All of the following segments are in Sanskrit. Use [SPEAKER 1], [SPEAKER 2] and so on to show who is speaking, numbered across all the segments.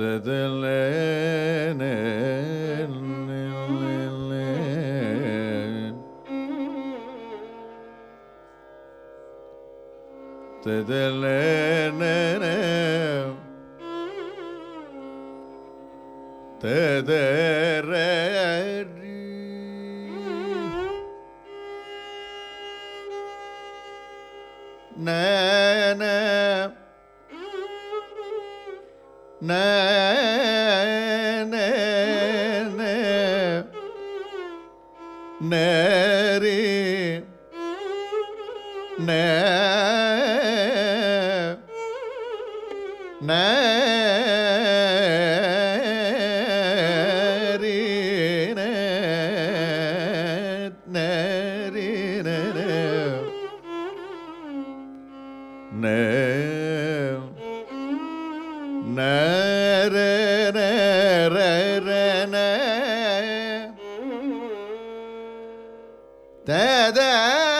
[SPEAKER 1] Tadalene ne. Yeah, da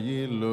[SPEAKER 1] gillu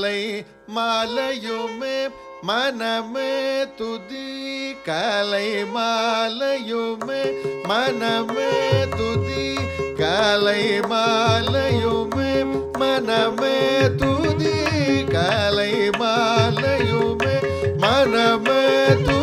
[SPEAKER 1] மாலை மாலையுமே மனமே துதி கலை மாலையுமே மனமே துதி கலை மாலையுமே மனமே துதி கலை மாலையுமே மனமே துதி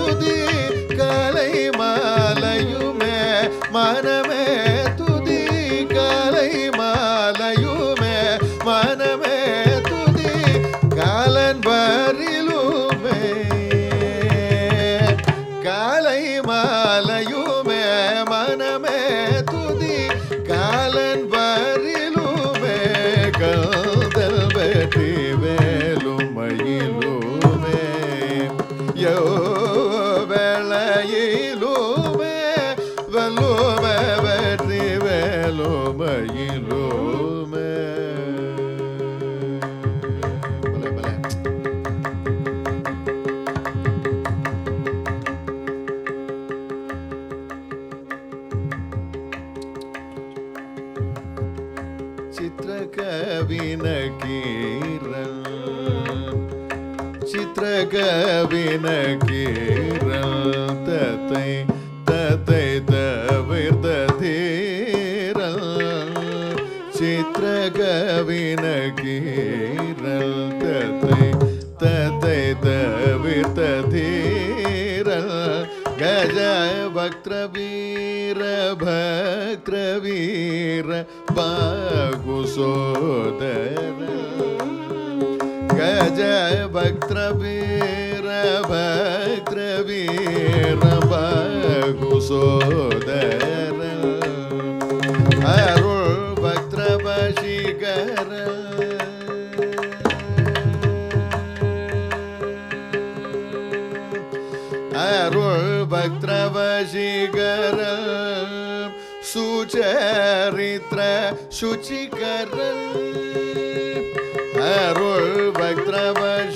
[SPEAKER 1] கவினகீரல் चित्रकविन कीर தத்தை तत तव धीर चित्र कविन कीर तते तत तव धीर कुशो गज ग भक्त्रवीर भक्त्रवीर कुसो दर्रु भक्त्रवशीकर अरु भक्त्रवशीगर சுச்சிகரல் அருள் பக்ரவழி